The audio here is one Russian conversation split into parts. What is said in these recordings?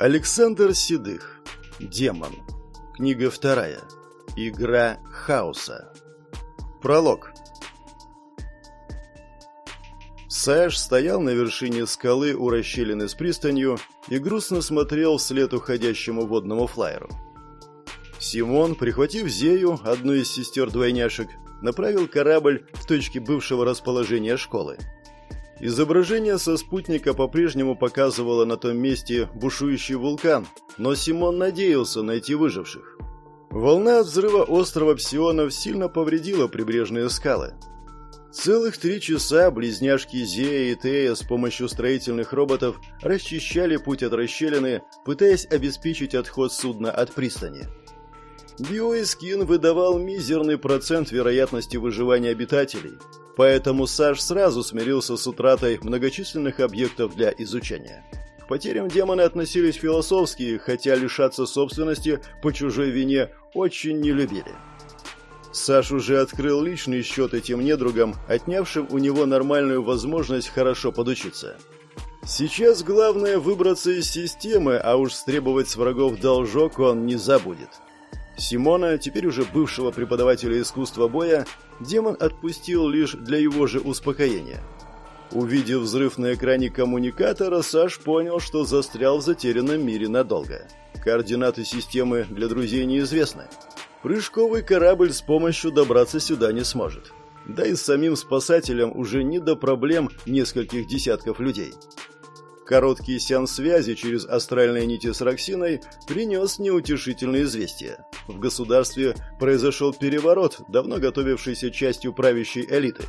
Александр Седых. Демон. Книга вторая. Игра хаоса. Пролог. Саш стоял на вершине скалы у расщелины с пристанью и грустно смотрел вслед уходящему водному флайеру. Симон, прихватив Зею, одну из сестер-двойняшек, направил корабль в точке бывшего расположения школы. Изображение со спутника по-прежнему показывало на том месте бушующий вулкан, но Симон надеялся найти выживших. Волна от взрыва острова Псионов сильно повредила прибрежные скалы. Целых три часа близняшки Зея и Тея с помощью строительных роботов расчищали путь от расщелины, пытаясь обеспечить отход судна от пристани. Биоискин выдавал мизерный процент вероятности выживания обитателей, Поэтому Саш сразу смирился с утратой многочисленных объектов для изучения. К потерям демоны относились философски, хотя лишаться собственности по чужой вине очень не любили. Саш уже открыл личный счет этим недругам, отнявшим у него нормальную возможность хорошо подучиться. Сейчас главное выбраться из системы, а уж стребовать с врагов должок он не забудет. Симона, теперь уже бывшего преподавателя искусства боя, демон отпустил лишь для его же успокоения. Увидев взрыв на экране коммуникатора, Саш понял, что застрял в затерянном мире надолго. Координаты системы для друзей неизвестны. Прыжковый корабль с помощью добраться сюда не сможет. Да и самим спасателям уже не до проблем нескольких десятков людей. Короткий сеанс связи через астральные нити с Роксиной принес неутешительное известие. В государстве произошел переворот, давно готовившийся частью правящей элиты.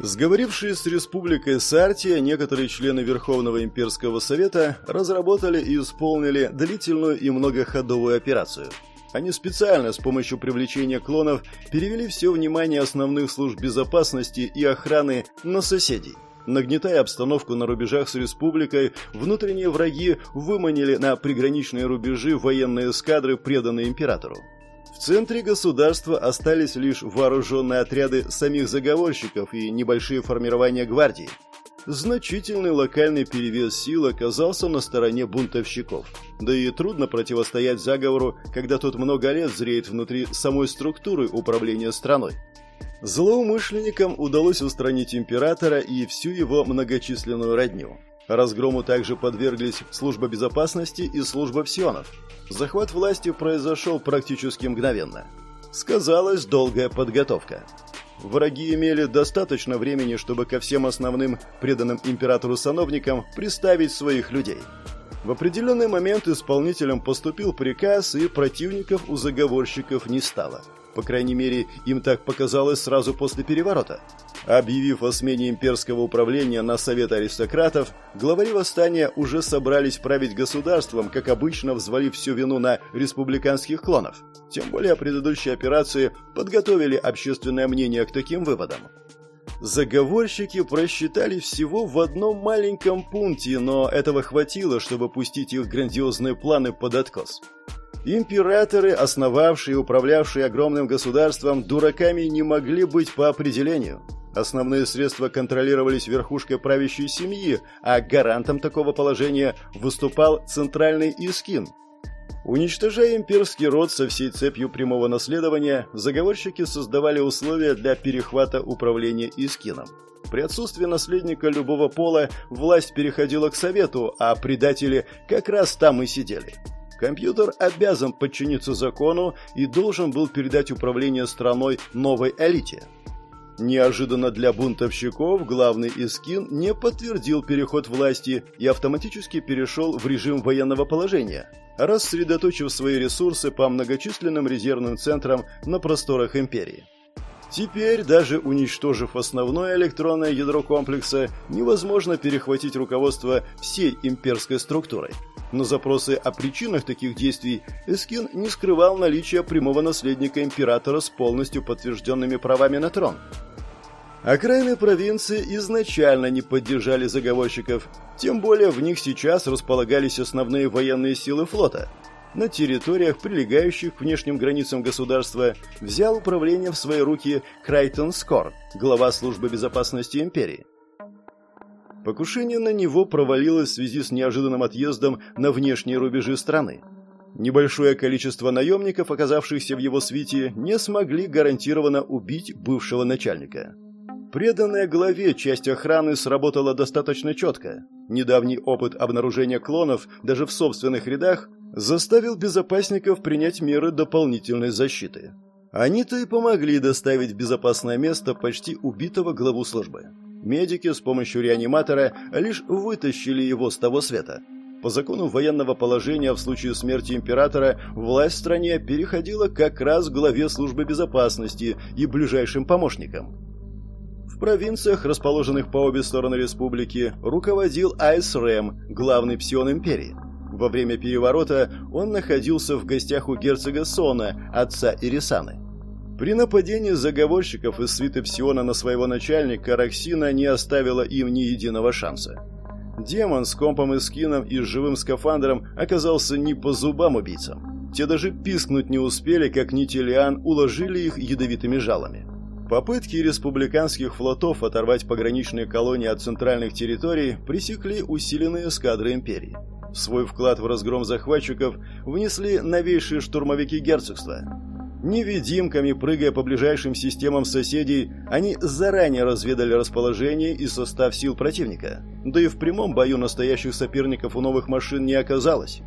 Сговорившись с Республикой Сартия, некоторые члены Верховного Имперского Совета разработали и исполнили длительную и многоходовую операцию. Они специально с помощью привлечения клонов перевели все внимание основных служб безопасности и охраны на соседей – Нагнетая обстановку на рубежах с республикой, внутренние враги выманили на приграничные рубежи военные эскадры, преданные императору. В центре государства остались лишь вооруженные отряды самих заговорщиков и небольшие формирования гвардии. Значительный локальный перевес сил оказался на стороне бунтовщиков. Да и трудно противостоять заговору, когда тот много лет зреет внутри самой структуры управления страной. Злоумышленникам удалось устранить императора и всю его многочисленную родню. Разгрому также подверглись служба безопасности и служба псионов. Захват власти произошел практически мгновенно. Сказалась долгая подготовка. Враги имели достаточно времени, чтобы ко всем основным преданным императору сановникам приставить своих людей. В определенный момент исполнителям поступил приказ, и противников у заговорщиков не стало – по крайней мере, им так показалось сразу после переворота. Объявив о смене имперского управления на Совет аристократов, главари восстания уже собрались править государством, как обычно взвалив всю вину на республиканских клонов. Тем более предыдущие операции подготовили общественное мнение к таким выводам. Заговорщики просчитали всего в одном маленьком пункте, но этого хватило, чтобы пустить их грандиозные планы под откос. Императоры, основавшие и управлявшие огромным государством, дураками не могли быть по определению. Основные средства контролировались верхушкой правящей семьи, а гарантом такого положения выступал центральный Искин. Уничтожая имперский род со всей цепью прямого наследования, заговорщики создавали условия для перехвата управления Искином. При отсутствии наследника любого пола власть переходила к совету, а предатели как раз там и сидели. Компьютер обязан подчиниться закону и должен был передать управление страной новой элите. Неожиданно для бунтовщиков главный Искин не подтвердил переход власти и автоматически перешел в режим военного положения, рассредоточив свои ресурсы по многочисленным резервным центрам на просторах империи. Теперь, даже уничтожив основное электронное ядро комплекса, невозможно перехватить руководство всей имперской структурой. На запросы о причинах таких действий Эскин не скрывал наличие прямого наследника императора с полностью подтвержденными правами на трон. Окраины провинции изначально не поддержали заговорщиков, тем более в них сейчас располагались основные военные силы флота – на территориях, прилегающих к внешним границам государства, взял управление в свои руки Крайтон Скор, глава службы безопасности империи. Покушение на него провалилось в связи с неожиданным отъездом на внешние рубежи страны. Небольшое количество наемников, оказавшихся в его свите, не смогли гарантированно убить бывшего начальника. Преданная главе часть охраны сработала достаточно четко. Недавний опыт обнаружения клонов даже в собственных рядах заставил безопасников принять меры дополнительной защиты. Они-то и помогли доставить в безопасное место почти убитого главу службы. Медики с помощью реаниматора лишь вытащили его с того света. По закону военного положения в случае смерти императора власть в стране переходила как раз к главе службы безопасности и ближайшим помощникам. Провинциях, расположенных по обе стороны республики, руководил Айс Рэм, главный псион империи. Во время переворота он находился в гостях у герцога Сона, отца Ирисаны. При нападении заговорщиков из свиты Псиона на своего начальника Роксина не оставила им ни единого шанса. Демон с компом и скином и с живым скафандром оказался не по зубам убийцам. Те даже пискнуть не успели, как Нитилиан уложили их ядовитыми жалами. Попытки республиканских флотов оторвать пограничные колонии от центральных территорий пресекли усиленные эскадры империи. Свой вклад в разгром захватчиков внесли новейшие штурмовики герцогства – Невидимками, прыгая по ближайшим системам соседей, они заранее разведали расположение и состав сил противника. Да и в прямом бою настоящих соперников у новых машин не оказалось.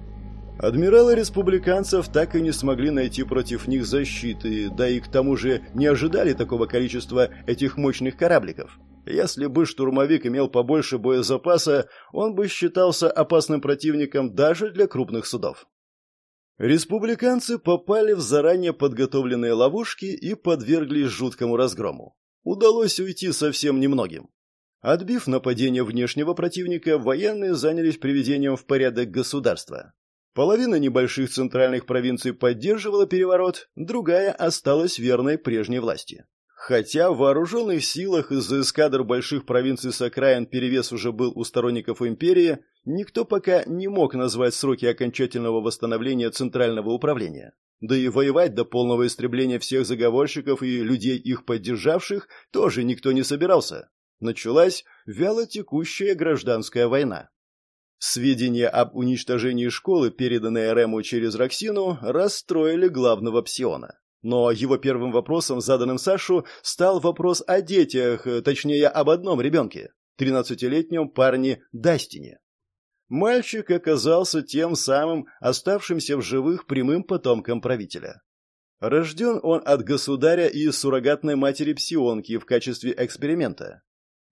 Адмиралы республиканцев так и не смогли найти против них защиты, да и к тому же не ожидали такого количества этих мощных корабликов. Если бы штурмовик имел побольше боезапаса, он бы считался опасным противником даже для крупных судов. Республиканцы попали в заранее подготовленные ловушки и подверглись жуткому разгрому. Удалось уйти совсем немногим. Отбив нападение внешнего противника, военные занялись приведением в порядок государства. Половина небольших центральных провинций поддерживала переворот, другая осталась верной прежней власти. Хотя в вооруженных силах из-за эскадр больших провинций с окраин перевес уже был у сторонников империи, никто пока не мог назвать сроки окончательного восстановления центрального управления. Да и воевать до полного истребления всех заговорщиков и людей, их поддержавших, тоже никто не собирался. Началась вялотекущая гражданская война. Сведения об уничтожении школы, переданные Рему через Роксину, расстроили главного псиона. Но его первым вопросом, заданным Сашу, стал вопрос о детях, точнее, об одном ребенке, тринадцатилетнем парне Дастине. Мальчик оказался тем самым оставшимся в живых прямым потомком правителя. Рожден он от государя и суррогатной матери Псионки в качестве эксперимента.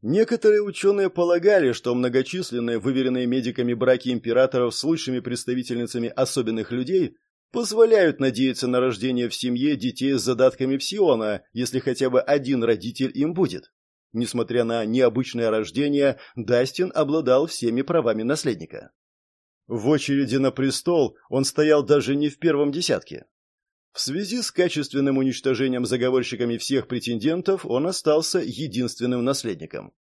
Некоторые ученые полагали, что многочисленные выверенные медиками браки императоров с лучшими представительницами особенных людей позволяют надеяться на рождение в семье детей с задатками псиона, если хотя бы один родитель им будет. Несмотря на необычное рождение, Дастин обладал всеми правами наследника. В очереди на престол он стоял даже не в первом десятке. В связи с качественным уничтожением заговорщиками всех претендентов он остался единственным наследником.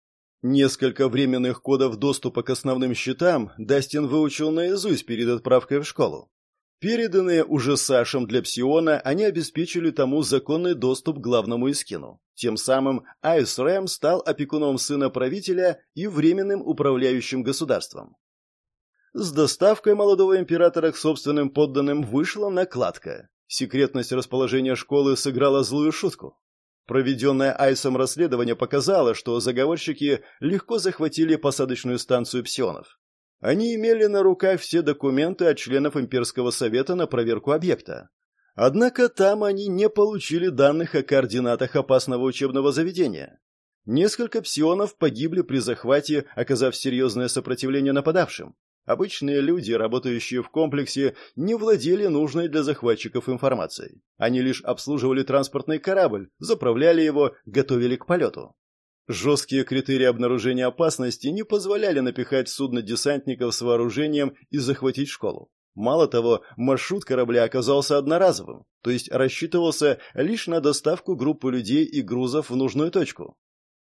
Несколько временных кодов доступа к основным счетам Дастин выучил наизусть перед отправкой в школу. Переданные уже Сашем для Псиона, они обеспечили тому законный доступ к главному Искину. Тем самым Айс Рэм стал опекуном сына правителя и временным управляющим государством. С доставкой молодого императора к собственным подданным вышла накладка. Секретность расположения школы сыграла злую шутку. Проведенное Айсом расследование показало, что заговорщики легко захватили посадочную станцию псионов. Они имели на руках все документы от членов Имперского совета на проверку объекта. Однако там они не получили данных о координатах опасного учебного заведения. Несколько псионов погибли при захвате, оказав серьезное сопротивление нападавшим. Обычные люди, работающие в комплексе, не владели нужной для захватчиков информацией. Они лишь обслуживали транспортный корабль, заправляли его, готовили к полету. Жесткие критерии обнаружения опасности не позволяли напихать судно десантников с вооружением и захватить школу. Мало того, маршрут корабля оказался одноразовым, то есть рассчитывался лишь на доставку группы людей и грузов в нужную точку.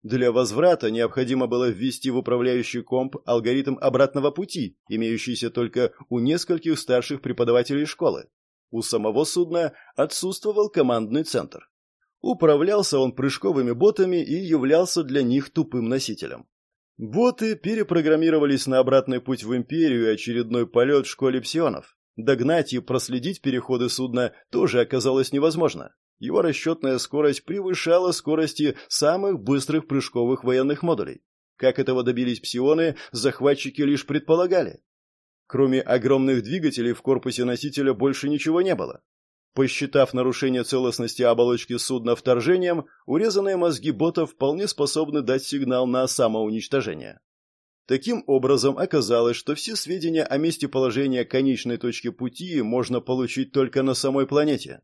Для возврата необходимо было ввести в управляющий комп алгоритм обратного пути, имеющийся только у нескольких старших преподавателей школы. У самого судна отсутствовал командный центр. Управлялся он прыжковыми ботами и являлся для них тупым носителем. Боты перепрограммировались на обратный путь в Империю и очередной полет в школе псионов. Догнать и проследить переходы судна тоже оказалось невозможно. Его расчетная скорость превышала скорости самых быстрых прыжковых военных модулей. Как этого добились псионы, захватчики лишь предполагали. Кроме огромных двигателей в корпусе носителя больше ничего не было. Посчитав нарушение целостности оболочки судна вторжением, урезанные мозги ботов вполне способны дать сигнал на самоуничтожение. Таким образом, оказалось, что все сведения о месте положения конечной точки пути можно получить только на самой планете.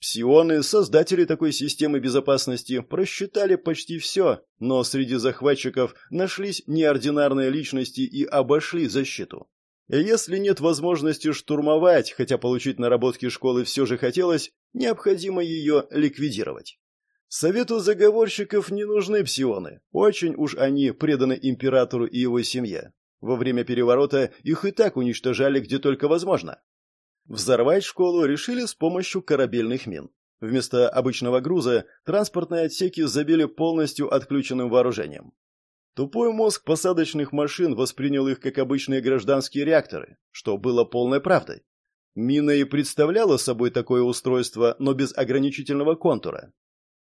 Псионы, создатели такой системы безопасности, просчитали почти все, но среди захватчиков нашлись неординарные личности и обошли защиту. Если нет возможности штурмовать, хотя получить наработки школы все же хотелось, необходимо ее ликвидировать. Совету заговорщиков не нужны псионы. Очень уж они преданы императору и его семье. Во время переворота их и так уничтожали где только возможно. Взорвать школу решили с помощью корабельных мин. Вместо обычного груза транспортные отсеки забили полностью отключенным вооружением. Тупой мозг посадочных машин воспринял их как обычные гражданские реакторы, что было полной правдой. Мина и представляла собой такое устройство, но без ограничительного контура.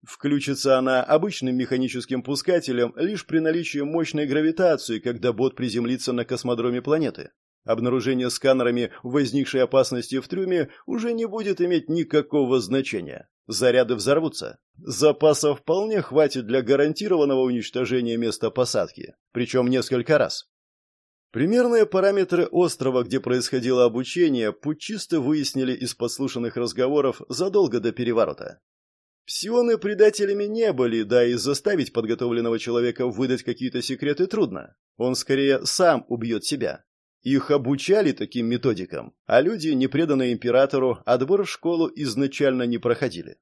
Включится она обычным механическим пускателем лишь при наличии мощной гравитации, когда бот приземлится на космодроме планеты. Обнаружение сканерами возникшей опасности в трюме уже не будет иметь никакого значения. Заряды взорвутся. Запасов вполне хватит для гарантированного уничтожения места посадки, причем несколько раз. Примерные параметры острова, где происходило обучение, путчисты выяснили из подслушанных разговоров задолго до переворота. Псионы предателями не были, да и заставить подготовленного человека выдать какие-то секреты трудно. Он скорее сам убьет себя. Их обучали таким методикам, а люди, не преданные императору, отбор в школу изначально не проходили.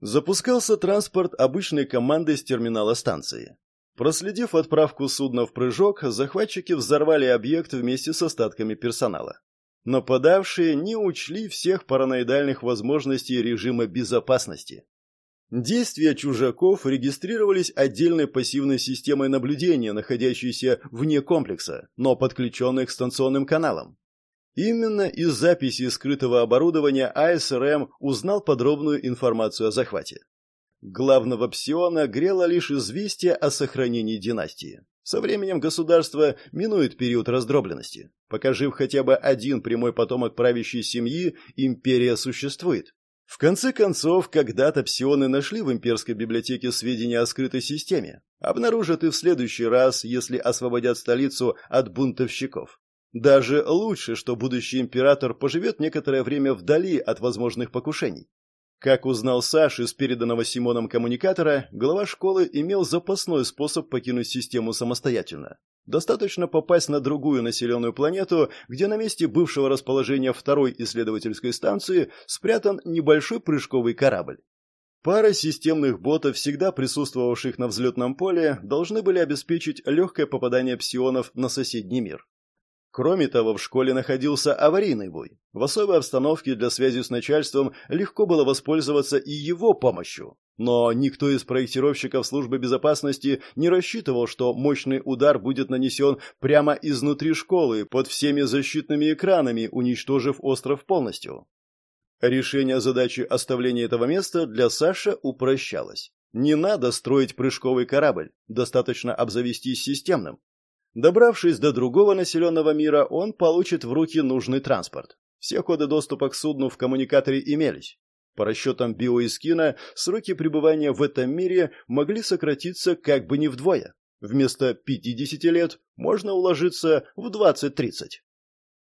Запускался транспорт обычной команды с терминала станции. Проследив отправку судна в прыжок, захватчики взорвали объект вместе с остатками персонала. Нападавшие не учли всех параноидальных возможностей режима безопасности. Действия чужаков регистрировались отдельной пассивной системой наблюдения, находящейся вне комплекса, но подключенной к станционным каналам. Именно из записи скрытого оборудования АСРМ узнал подробную информацию о захвате. Главного псиона грело лишь известие о сохранении династии. Со временем государство минует период раздробленности. Пока жив хотя бы один прямой потомок правящей семьи, империя существует. В конце концов, когда-то псионы нашли в имперской библиотеке сведения о скрытой системе. Обнаружат и в следующий раз, если освободят столицу от бунтовщиков. Даже лучше, что будущий император поживет некоторое время вдали от возможных покушений. Как узнал Саш из переданного Симоном коммуникатора, глава школы имел запасной способ покинуть систему самостоятельно. Достаточно попасть на другую населенную планету, где на месте бывшего расположения второй исследовательской станции спрятан небольшой прыжковый корабль. Пара системных ботов, всегда присутствовавших на взлетном поле, должны были обеспечить легкое попадание псионов на соседний мир. Кроме того, в школе находился аварийный бой. В особой обстановке для связи с начальством легко было воспользоваться и его помощью. Но никто из проектировщиков службы безопасности не рассчитывал, что мощный удар будет нанесен прямо изнутри школы, под всеми защитными экранами, уничтожив остров полностью. Решение задачи оставления этого места для Саши упрощалось. Не надо строить прыжковый корабль, достаточно обзавестись системным. Добравшись до другого населенного мира, он получит в руки нужный транспорт. Все коды доступа к судну в коммуникаторе имелись. По расчетам биоискина, сроки пребывания в этом мире могли сократиться как бы не вдвое. Вместо 50 лет можно уложиться в 20-30.